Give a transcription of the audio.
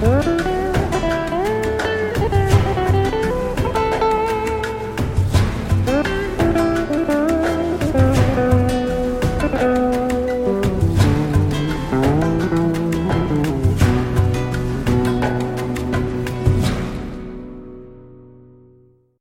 Thank